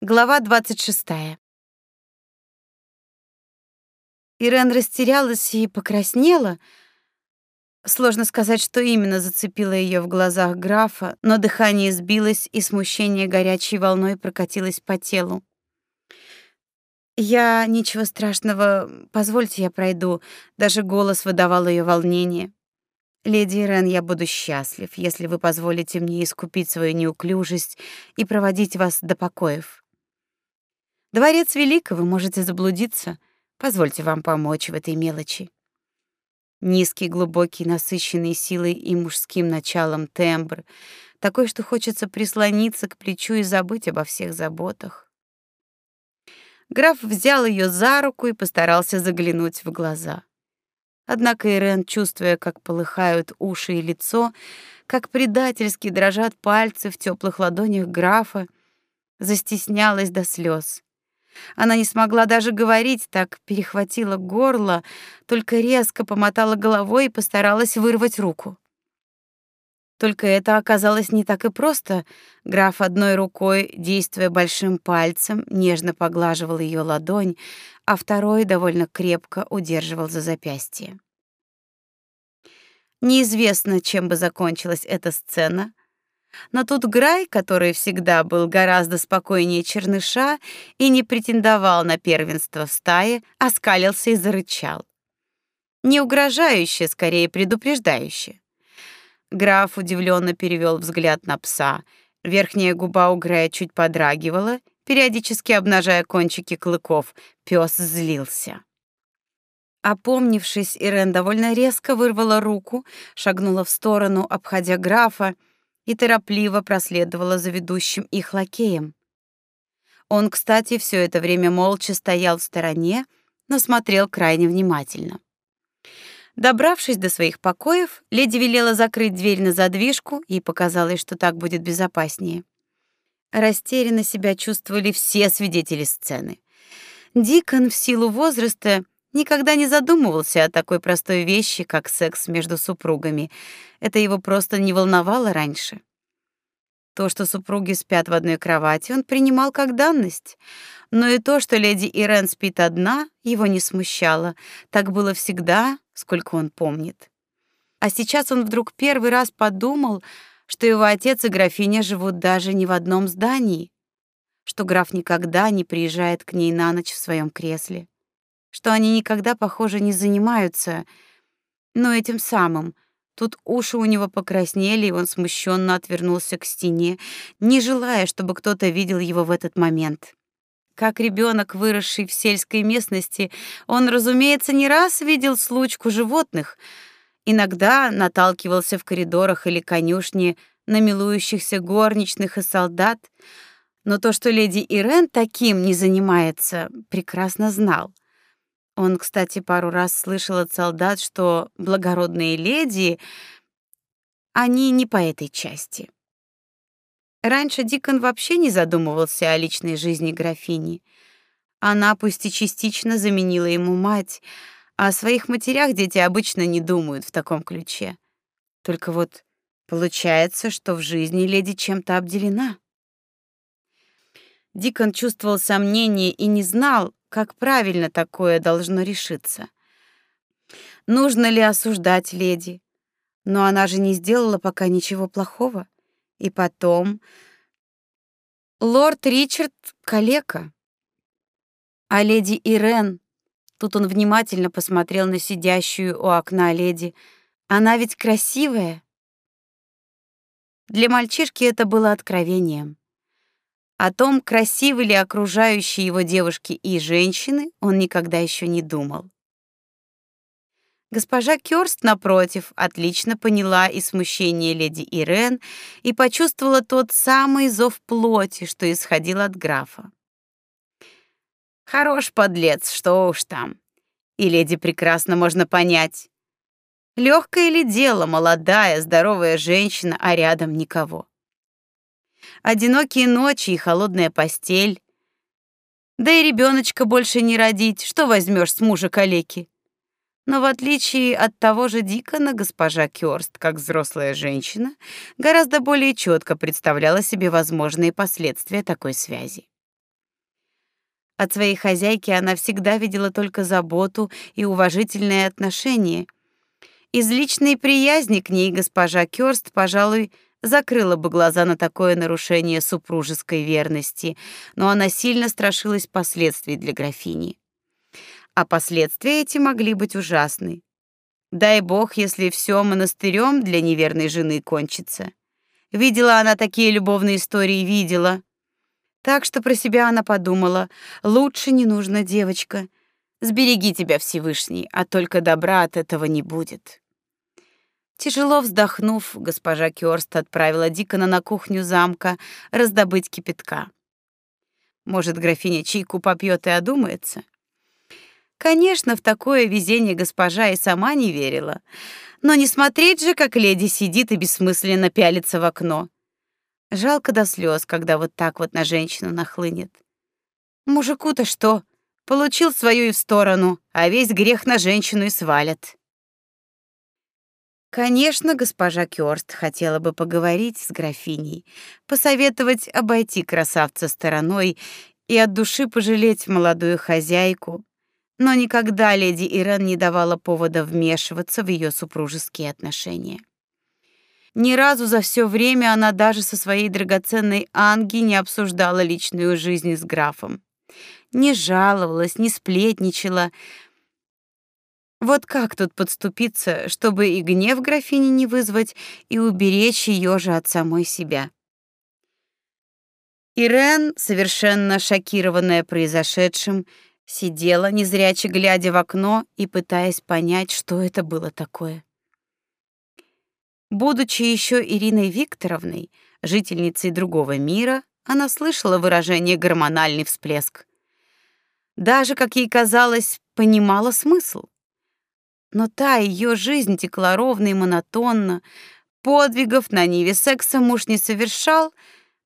Глава 26. Ирен растерялась и покраснела. Сложно сказать, что именно зацепило ее в глазах графа, но дыхание сбилось, и смущение горячей волной прокатилось по телу. Я ничего страшного, позвольте я пройду. Даже голос выдавал ее волнение. Леди Ирен, я буду счастлив, если вы позволите мне искупить свою неуклюжесть и проводить вас до покоев. Дворец велик, вы можете заблудиться. Позвольте вам помочь в этой мелочи. Низкий, глубокий, насыщенный силой и мужским началом тембр, такой, что хочется прислониться к плечу и забыть обо всех заботах. Граф взял ее за руку и постарался заглянуть в глаза. Однако Ирен, чувствуя, как полыхают уши и лицо, как предательски дрожат пальцы в теплых ладонях графа, застеснялась до слез. Она не смогла даже говорить, так перехватила горло, только резко помотала головой и постаралась вырвать руку. Только это оказалось не так и просто. Граф одной рукой, действуя большим пальцем, нежно поглаживал ее ладонь, а второй довольно крепко удерживал за запястье. Неизвестно, чем бы закончилась эта сцена, но тут Грай, который всегда был гораздо спокойнее Черныша и не претендовал на первенство в стае, оскалился и зарычал. Не угрожающе, скорее предупреждающе. Граф удивленно перевел взгляд на пса. Верхняя губа у Грая чуть подрагивала, периодически обнажая кончики клыков. Пес злился. Опомнившись, Ирен довольно резко вырвала руку, шагнула в сторону, обходя графа, и торопливо проследовала за ведущим их лакеем. Он, кстати, все это время молча стоял в стороне, но смотрел крайне внимательно. Добравшись до своих покоев, леди велела закрыть дверь на задвижку, и показалось, что так будет безопаснее. Растерянно себя чувствовали все свидетели сцены. Дикон в силу возраста никогда не задумывался о такой простой вещи, как секс между супругами. Это его просто не волновало раньше. То, что супруги спят в одной кровати, он принимал как данность. Но и то, что леди Ирен спит одна, его не смущало. Так было всегда, сколько он помнит. А сейчас он вдруг первый раз подумал, что его отец и графиня живут даже не в одном здании, что граф никогда не приезжает к ней на ночь в своем кресле что они никогда, похоже, не занимаются, но этим самым. Тут уши у него покраснели, и он смущенно отвернулся к стене, не желая, чтобы кто-то видел его в этот момент. Как ребенок, выросший в сельской местности, он, разумеется, не раз видел случку животных. Иногда наталкивался в коридорах или конюшне на милующихся горничных и солдат, но то, что леди Ирен таким не занимается, прекрасно знал. Он, кстати, пару раз слышал от солдат, что благородные леди они не по этой части. Раньше Дикон вообще не задумывался о личной жизни графини. Она пусть и частично заменила ему мать, а о своих матерях дети обычно не думают в таком ключе. Только вот получается, что в жизни леди чем-то обделена. Дикон чувствовал сомнение и не знал, как правильно такое должно решиться. Нужно ли осуждать леди? Но она же не сделала пока ничего плохого. И потом лорд Ричард калека. А леди Ирен, тут он внимательно посмотрел на сидящую у окна леди. Она ведь красивая. Для мальчишки это было откровением. О том, красивы ли окружающие его девушки и женщины, он никогда еще не думал. Госпожа Кёрст, напротив, отлично поняла и смущение леди Ирен и почувствовала тот самый зов плоти, что исходил от графа. Хорош подлец, что уж там. И леди прекрасно можно понять. Легкое ли дело молодая, здоровая женщина, а рядом никого? Одинокие ночи и холодная постель. Да и ребеночка больше не родить, что возьмешь с мужа калеки? Но в отличие от того же Дикона, госпожа Кёрст, как взрослая женщина, гораздо более четко представляла себе возможные последствия такой связи. От своей хозяйки она всегда видела только заботу и уважительное отношение. Из личной приязни к ней госпожа Кёрст, пожалуй, закрыла бы глаза на такое нарушение супружеской верности, но она сильно страшилась последствий для графини. А последствия эти могли быть ужасны. Дай бог, если все монастырем для неверной жены кончится. Видела она такие любовные истории, видела. Так что про себя она подумала: лучше не нужно, девочка. Сбереги тебя Всевышний, а только добра от этого не будет. Тяжело вздохнув, госпожа Кёрст отправила Дикона на кухню замка раздобыть кипятка. Может, графиня чайку попьет и одумается? Конечно, в такое везение госпожа и сама не верила. Но не смотреть же, как леди сидит и бессмысленно пялится в окно. Жалко до слез, когда вот так вот на женщину нахлынет. Мужику-то что? Получил свою и в сторону, а весь грех на женщину и свалят. Конечно, госпожа Кёрст хотела бы поговорить с графиней, посоветовать обойти красавца стороной и от души пожалеть молодую хозяйку, но никогда леди Ирен не давала повода вмешиваться в ее супружеские отношения. Ни разу за все время она даже со своей драгоценной Анги не обсуждала личную жизнь с графом. Не жаловалась, не сплетничала. Вот как тут подступиться, чтобы и гнев графини не вызвать, и уберечь ее же от самой себя? Ирен, совершенно шокированная произошедшим, сидела незряче глядя в окно и пытаясь понять, что это было такое. Будучи еще Ириной Викторовной, жительницей другого мира, она слышала выражение гормональный всплеск. Даже, как ей казалось, понимала смысл. Но та ее жизнь текла ровно и монотонно, подвигов на ниве секса муж не совершал,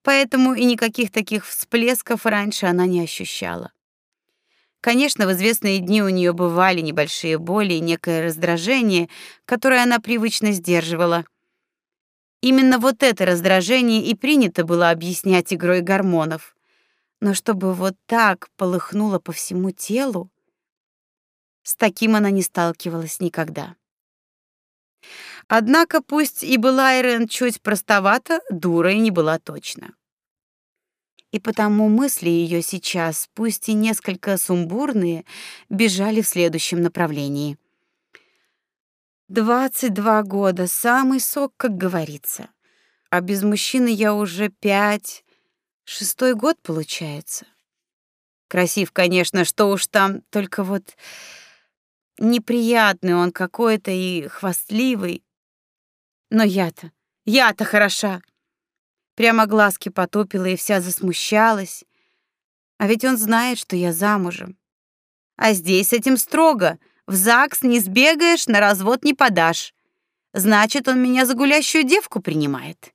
поэтому и никаких таких всплесков раньше она не ощущала. Конечно, в известные дни у нее бывали небольшие боли и некое раздражение, которое она привычно сдерживала. Именно вот это раздражение и принято было объяснять игрой гормонов. Но чтобы вот так полыхнуло по всему телу, с таким она не сталкивалась никогда. Однако пусть и была Ирен чуть простовата, дурой не была точно. И потому мысли ее сейчас, пусть и несколько сумбурные, бежали в следующем направлении. Двадцать два года, самый сок, как говорится. А без мужчины я уже пять, шестой год получается. Красив, конечно, что уж там, только вот неприятный он какой-то и хвастливый. Но я-то, я-то хороша. Прямо глазки потупила и вся засмущалась. А ведь он знает, что я замужем. А здесь с этим строго — в ЗАГС не сбегаешь, на развод не подашь. Значит, он меня за гулящую девку принимает.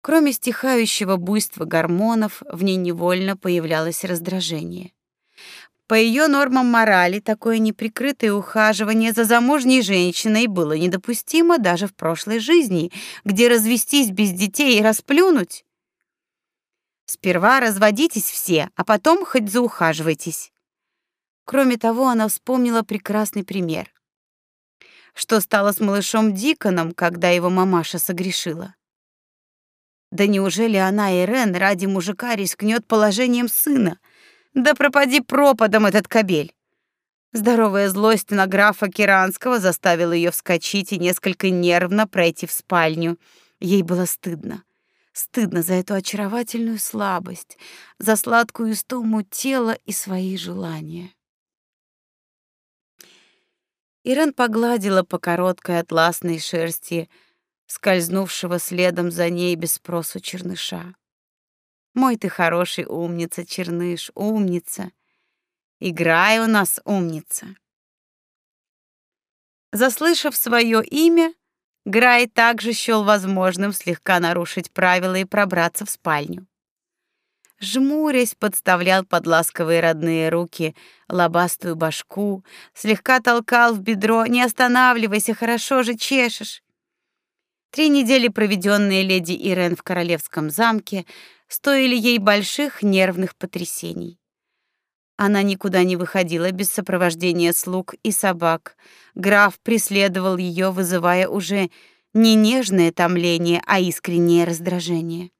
Кроме стихающего буйства гормонов, в ней невольно появлялось раздражение. По ее нормам морали такое неприкрытое ухаживание за замужней женщиной было недопустимо даже в прошлой жизни, где развестись без детей и расплюнуть. Сперва разводитесь все, а потом хоть заухаживайтесь. Кроме того, она вспомнила прекрасный пример. Что стало с малышом Диконом, когда его мамаша согрешила? Да неужели она, Ирен, ради мужика рискнет положением сына? Да пропади пропадом этот кобель. Здоровая злость на графа Киранского заставила ее вскочить и несколько нервно пройти в спальню. Ей было стыдно. Стыдно за эту очаровательную слабость, за сладкую истому тела и свои желания. Ирен погладила по короткой атласной шерсти скользнувшего следом за ней без спросу черныша. Мой ты хороший умница, черныш, умница. Играй у нас, умница. Заслышав свое имя, Грай также счел возможным слегка нарушить правила и пробраться в спальню жмурясь, подставлял под ласковые родные руки лобастую башку, слегка толкал в бедро: "Не останавливайся, хорошо же чешешь". Три недели, проведенные леди Ирен в королевском замке, стоили ей больших нервных потрясений. Она никуда не выходила без сопровождения слуг и собак. Граф преследовал ее, вызывая уже не нежное томление, а искреннее раздражение.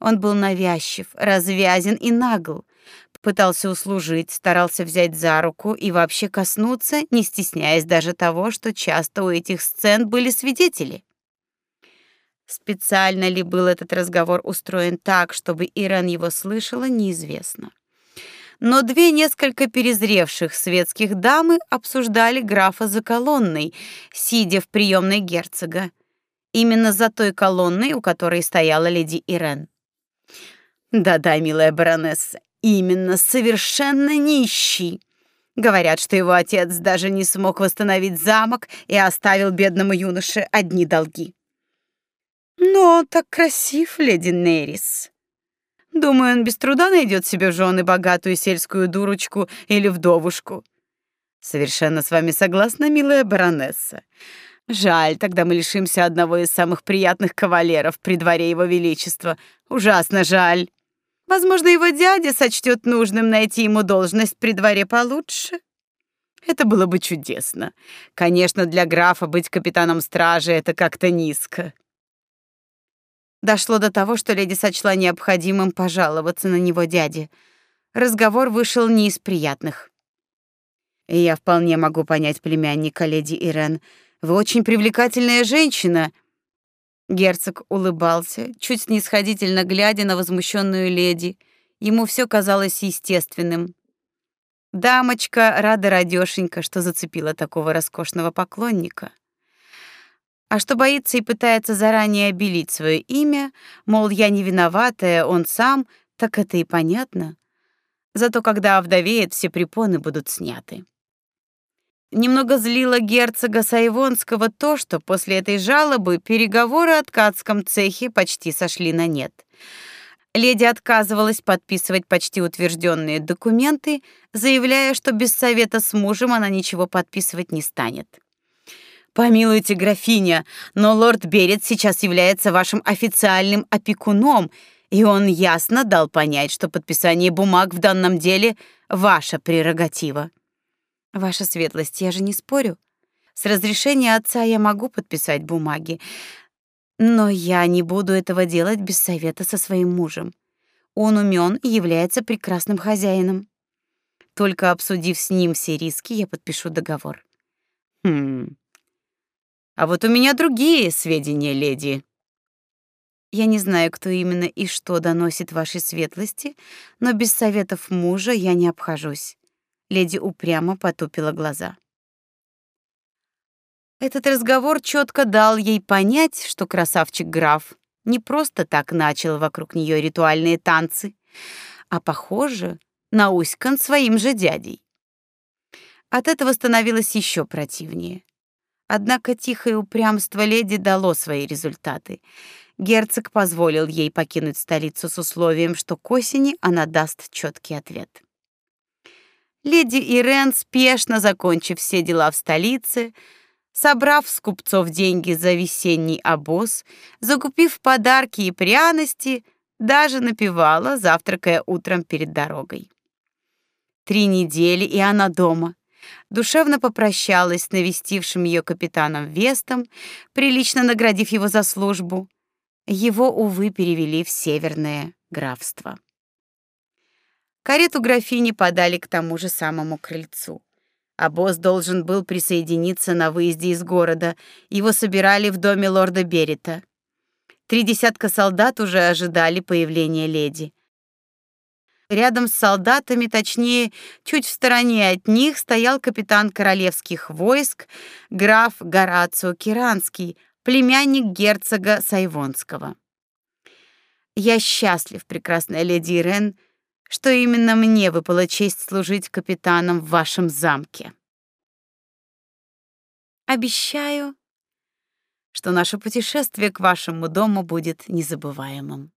Он был навязчив, развязен и нагл. Пытался услужить, старался взять за руку и вообще коснуться, не стесняясь даже того, что часто у этих сцен были свидетели. Специально ли был этот разговор устроен так, чтобы Иран его слышала, неизвестно но две несколько перезревших светских дамы обсуждали графа за колонной, сидя в приемной герцога. Именно за той колонной, у которой стояла леди Ирен. Да-да, милая баронесса, именно совершенно нищий. Говорят, что его отец даже не смог восстановить замок и оставил бедному юноше одни долги. Но так красив, леди Нерис. Думаю, он без труда найдет себе жены богатую сельскую дурочку или вдовушку. Совершенно с вами согласна, милая баронесса. Жаль, тогда мы лишимся одного из самых приятных кавалеров при дворе его величества. Ужасно жаль. Возможно, его дядя сочтет нужным найти ему должность при дворе получше. Это было бы чудесно. Конечно, для графа быть капитаном стражи это как-то низко. Дошло до того, что леди сочла необходимым пожаловаться на него дяде. Разговор вышел не из приятных. я вполне могу понять племянника леди Ирен. Вы очень привлекательная женщина. Герцог улыбался, чуть снисходительно глядя на возмущенную леди. Ему все казалось естественным. Дамочка рада радёшенька, что зацепила такого роскошного поклонника. А что боится и пытается заранее обелить свое имя, мол, я не виноватая, он сам, так это и понятно. Зато когда овдовеет, все препоны будут сняты. Немного злило герцога Сайвонского то, что после этой жалобы переговоры о ткацком цехе почти сошли на нет. Леди отказывалась подписывать почти утвержденные документы, заявляя, что без совета с мужем она ничего подписывать не станет. Помилуйте, графиня, но лорд Берет сейчас является вашим официальным опекуном, и он ясно дал понять, что подписание бумаг в данном деле ваша прерогатива. Ваша светлость, я же не спорю. С разрешения отца я могу подписать бумаги, но я не буду этого делать без совета со своим мужем. Он умен и является прекрасным хозяином. Только обсудив с ним все риски, я подпишу договор. Хм. А вот у меня другие сведения, леди. Я не знаю, кто именно и что доносит вашей светлости, но без советов мужа я не обхожусь. Леди упрямо потупила глаза. Этот разговор четко дал ей понять, что красавчик граф не просто так начал вокруг нее ритуальные танцы, а похоже, науськан своим же дядей. От этого становилось еще противнее. Однако тихое упрямство леди дало свои результаты. Герцог позволил ей покинуть столицу с условием, что к осени она даст четкий ответ. Леди Ирен, спешно закончив все дела в столице, собрав с купцов деньги за весенний обоз, закупив подарки и пряности, даже напевала, завтракая утром перед дорогой. Три недели, и она дома душевно попрощалась с навестившим ее капитаном Вестом, прилично наградив его за службу. Его, увы, перевели в Северное графство. Карету графини подали к тому же самому крыльцу. Босс должен был присоединиться на выезде из города. Его собирали в доме лорда Берита. Три десятка солдат уже ожидали появления леди. Рядом с солдатами, точнее, чуть в стороне от них, стоял капитан королевских войск, граф Горацио Киранский, племянник герцога Сайвонского. Я счастлив, прекрасная леди Ирен, что именно мне выпала честь служить капитаном в вашем замке. Обещаю, что наше путешествие к вашему дому будет незабываемым.